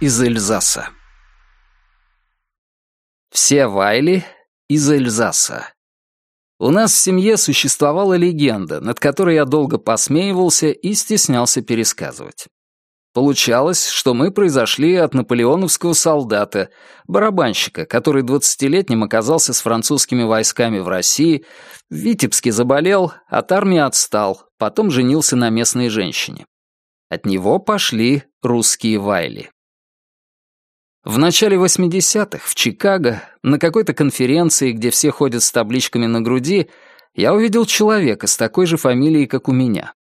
Из Эльзаса. Все Вайли из Эльзаса. У нас в семье существовала легенда, над которой я долго посмеивался и стеснялся пересказывать. Получалось, что мы произошли от наполеоновского солдата, барабанщика, который двадцатилетним оказался с французскими войсками в России, в Витебске заболел, от армии отстал, потом женился на местной женщине. От него пошли русские вайли. В начале 80-х в Чикаго, на какой-то конференции, где все ходят с табличками на груди, я увидел человека с такой же фамилией, как у меня.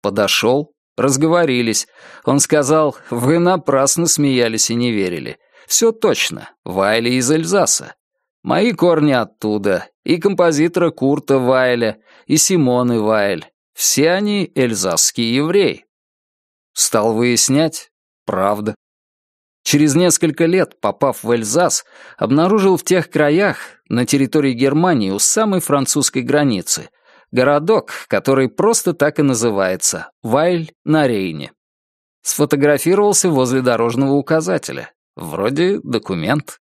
Подошел, разговорились. Он сказал, вы напрасно смеялись и не верили. Все точно, Вайли из Эльзаса. Мои корни оттуда, и композитора Курта Вайля, и Симоны Вайль. Все они эльзасские евреи. Стал выяснять, правда. Через несколько лет, попав в Эльзас, обнаружил в тех краях, на территории Германии у самой французской границы, городок, который просто так и называется — Вайль на Рейне. Сфотографировался возле дорожного указателя. Вроде документ.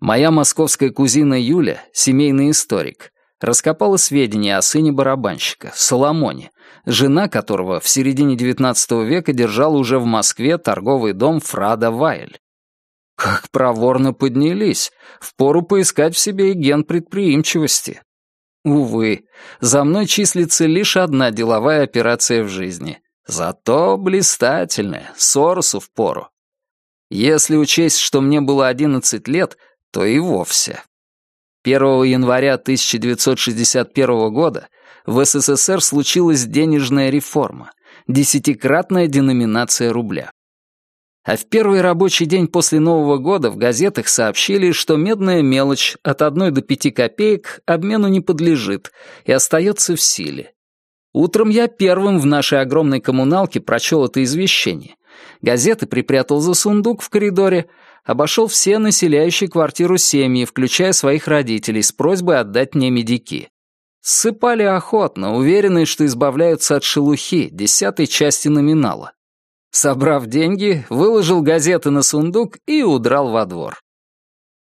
Моя московская кузина Юля, семейный историк, раскопала сведения о сыне барабанщика, Соломоне, жена которого в середине XIX века держала уже в Москве торговый дом Фрада Вайль. Как проворно поднялись, впору поискать в себе и ген предприимчивости. Увы, за мной числится лишь одна деловая операция в жизни. Зато блистательная, Соросу впору. Если учесть, что мне было 11 лет, то и вовсе. 1 января 1961 года в СССР случилась денежная реформа, десятикратная деноминация рубля. А в первый рабочий день после Нового года в газетах сообщили, что медная мелочь от 1 до 5 копеек обмену не подлежит и остается в силе. Утром я первым в нашей огромной коммуналке прочел это извещение. Газеты припрятал за сундук в коридоре, обошел все населяющие квартиру семьи, включая своих родителей, с просьбой отдать мне медики. Ссыпали охотно, уверенные, что избавляются от шелухи, десятой части номинала. Собрав деньги, выложил газеты на сундук и удрал во двор.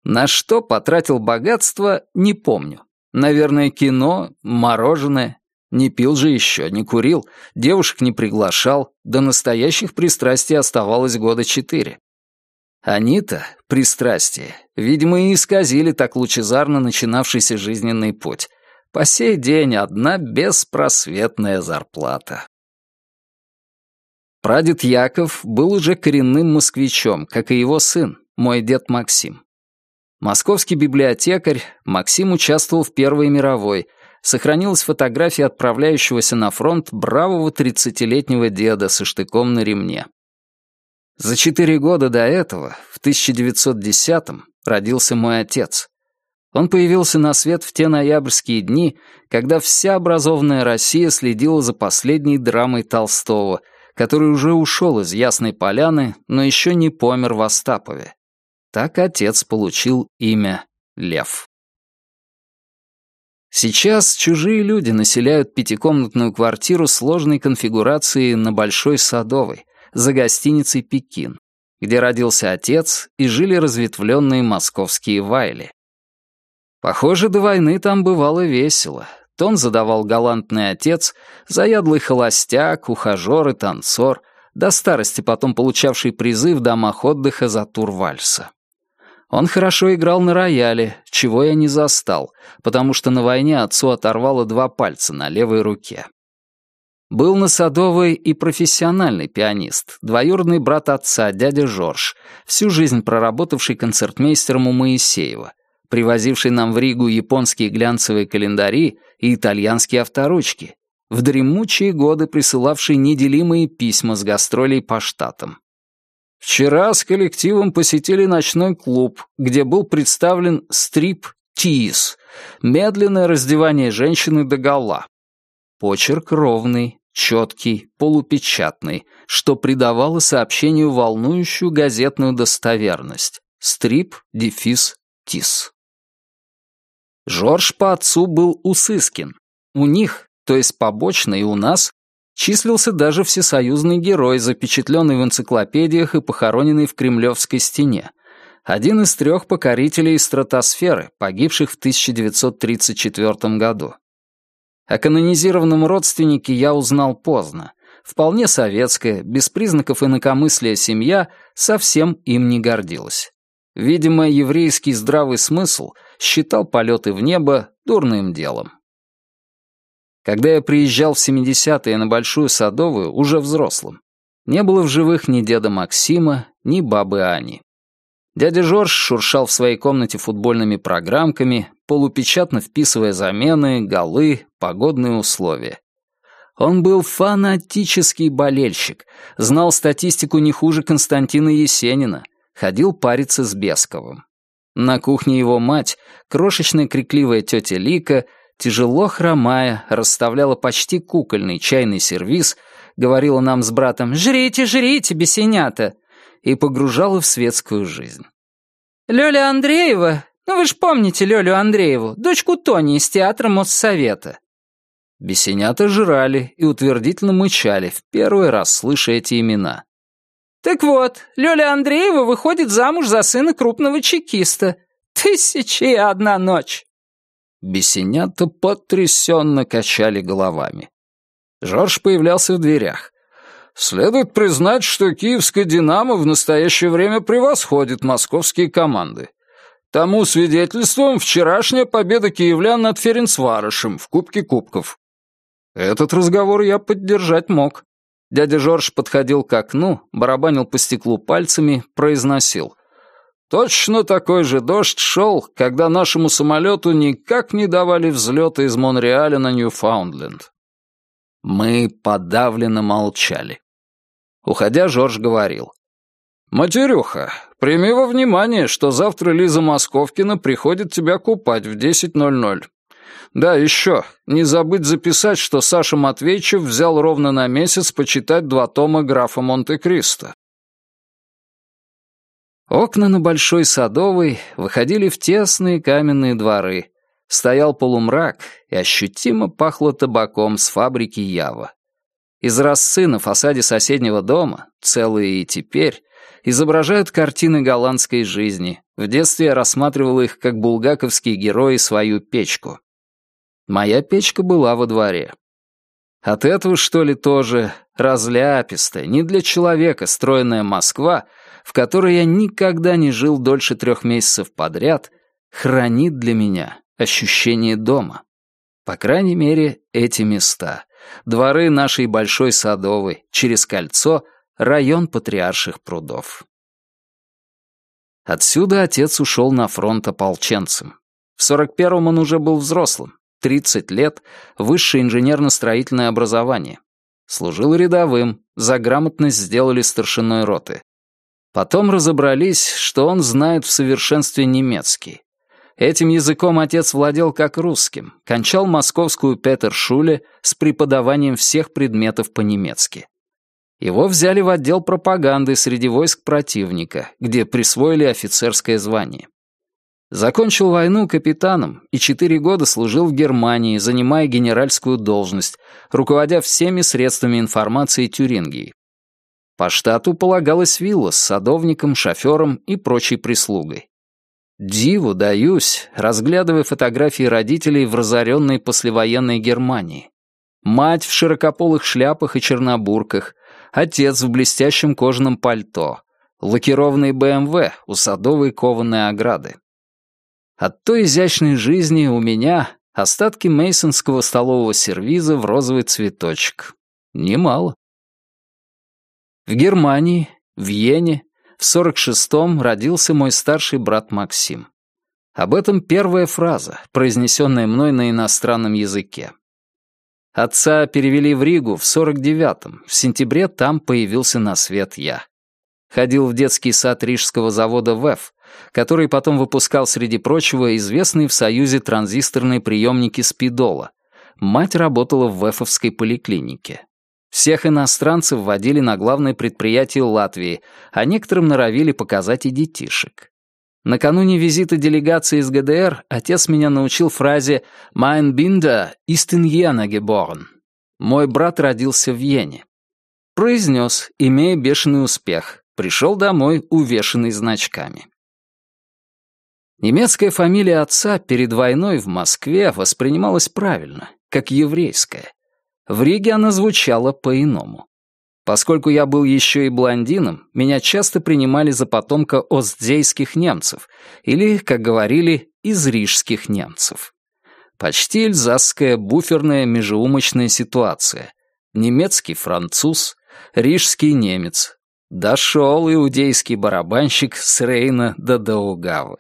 На что потратил богатство, не помню. Наверное, кино, мороженое. Не пил же еще, не курил, девушек не приглашал, до настоящих пристрастий оставалось года четыре. Они-то, пристрастие, видимо, и исказили так лучезарно начинавшийся жизненный путь. По сей день одна беспросветная зарплата. Прадед Яков был уже коренным москвичом, как и его сын, мой дед Максим. Московский библиотекарь, Максим участвовал в Первой мировой, сохранилась фотография отправляющегося на фронт бравого тридцатилетнего деда со штыком на ремне. За четыре года до этого, в 1910-м, родился мой отец. Он появился на свет в те ноябрьские дни, когда вся образованная Россия следила за последней драмой Толстого, который уже ушел из Ясной Поляны, но еще не помер в Остапове. Так отец получил имя Лев. Сейчас чужие люди населяют пятикомнатную квартиру сложной конфигурации на Большой Садовой, за гостиницей «Пекин», где родился отец и жили разветвленные московские вайли. Похоже, до войны там бывало весело. Тон задавал галантный отец, заядлый холостяк, ухажер и танцор, до старости потом получавший призы в домах отдыха за тур вальса. Он хорошо играл на рояле, чего я не застал, потому что на войне отцу оторвало два пальца на левой руке. Был на Садовой и профессиональный пианист, двоюродный брат отца, дядя Жорж, всю жизнь проработавший концертмейстером у Моисеева, привозивший нам в Ригу японские глянцевые календари и итальянские авторучки, в дремучие годы присылавший неделимые письма с гастролей по штатам. Вчера с коллективом посетили ночной клуб, где был представлен стрип-тиз, медленное раздевание женщины до гола, Почерк ровный, четкий, полупечатный, что придавало сообщению волнующую газетную достоверность. Стрип, дефис, тис. Жорж по отцу был усыскин. У них, то есть побочно и у нас, Числился даже всесоюзный герой, запечатленный в энциклопедиях и похороненный в Кремлевской стене. Один из трех покорителей стратосферы, погибших в 1934 году. О канонизированном родственнике я узнал поздно. Вполне советская, без признаков инакомыслия семья совсем им не гордилась. Видимо, еврейский здравый смысл считал полеты в небо дурным делом. Когда я приезжал в 70-е на Большую Садовую, уже взрослым, не было в живых ни деда Максима, ни бабы Ани. Дядя Жорж шуршал в своей комнате футбольными программками, полупечатно вписывая замены, голы, погодные условия. Он был фанатический болельщик, знал статистику не хуже Константина Есенина, ходил париться с Бесковым. На кухне его мать, крошечная крикливая тетя Лика, тяжело хромая, расставляла почти кукольный чайный сервиз, говорила нам с братом «Жрите, жрите, бесенята!» и погружала в светскую жизнь. «Лёля Андреева, ну вы ж помните Лёлю Андрееву, дочку Тони из театра Моссовета». Бесенята жрали и утвердительно мычали, в первый раз слыша эти имена. «Так вот, Лёля Андреева выходит замуж за сына крупного чекиста. Тысячи и одна ночь!» Бесенята потрясенно качали головами. Жорж появлялся в дверях. Следует признать, что киевская «Динамо» в настоящее время превосходит московские команды. Тому свидетельством вчерашняя победа киевлян над Ференцварышем в Кубке Кубков. Этот разговор я поддержать мог. Дядя Жорж подходил к окну, барабанил по стеклу пальцами, произносил. Точно такой же дождь шел, когда нашему самолету никак не давали взлета из Монреаля на Ньюфаундленд. Мы подавленно молчали. Уходя, Жорж говорил. «Матерюха, прими во внимание, что завтра Лиза Московкина приходит тебя купать в 10.00. Да, еще, не забыть записать, что Саша Матвейчев взял ровно на месяц почитать два тома графа Монте-Кристо. Окна на Большой Садовой выходили в тесные каменные дворы. Стоял полумрак, и ощутимо пахло табаком с фабрики Ява. Из росцы на фасаде соседнего дома, целые и теперь, изображают картины голландской жизни. В детстве я рассматривал их как булгаковские герои свою печку. Моя печка была во дворе. От этого, что ли, тоже разляпистая, не для человека стройная Москва, в которой я никогда не жил дольше трех месяцев подряд, хранит для меня ощущение дома. По крайней мере, эти места. Дворы нашей Большой Садовой, через кольцо, район Патриарших прудов. Отсюда отец ушел на фронт ополченцем. В 41-м он уже был взрослым, 30 лет, высшее инженерно-строительное образование. Служил рядовым, за грамотность сделали старшиной роты. Потом разобрались, что он знает в совершенстве немецкий. Этим языком отец владел как русским, кончал московскую Петершуле с преподаванием всех предметов по-немецки. Его взяли в отдел пропаганды среди войск противника, где присвоили офицерское звание. Закончил войну капитаном и четыре года служил в Германии, занимая генеральскую должность, руководя всеми средствами информации Тюрингии. По штату полагалась вилла с садовником, шофером и прочей прислугой. Диву даюсь, разглядывая фотографии родителей в разоренной послевоенной Германии. Мать в широкополых шляпах и чернобурках, отец в блестящем кожаном пальто, лакированный БМВ у садовой кованой ограды. От той изящной жизни у меня остатки мейсонского столового сервиза в розовый цветочек. Немало. В Германии, в Йене, в 46-м родился мой старший брат Максим. Об этом первая фраза, произнесенная мной на иностранном языке. Отца перевели в Ригу в 49-м, в сентябре там появился на свет я. Ходил в детский сад рижского завода ВЭФ, который потом выпускал, среди прочего, известные в Союзе транзисторные приемники спидола. Мать работала в ВЭФовской поликлинике. Всех иностранцев водили на главное предприятие Латвии, а некоторым норовили показать и детишек. Накануне визита делегации из ГДР отец меня научил фразе «Mein Binder ist in Jena geboren». Мой брат родился в Йене. Произнес, имея бешеный успех, пришел домой увешанный значками. Немецкая фамилия отца перед войной в Москве воспринималась правильно, как еврейская. В Риге она звучала по-иному. Поскольку я был еще и блондином, меня часто принимали за потомка остзейских немцев или, как говорили, из рижских немцев. Почти эльзасская буферная межеумочная ситуация. Немецкий француз, рижский немец. Дошел иудейский барабанщик с Рейна до Даугавы.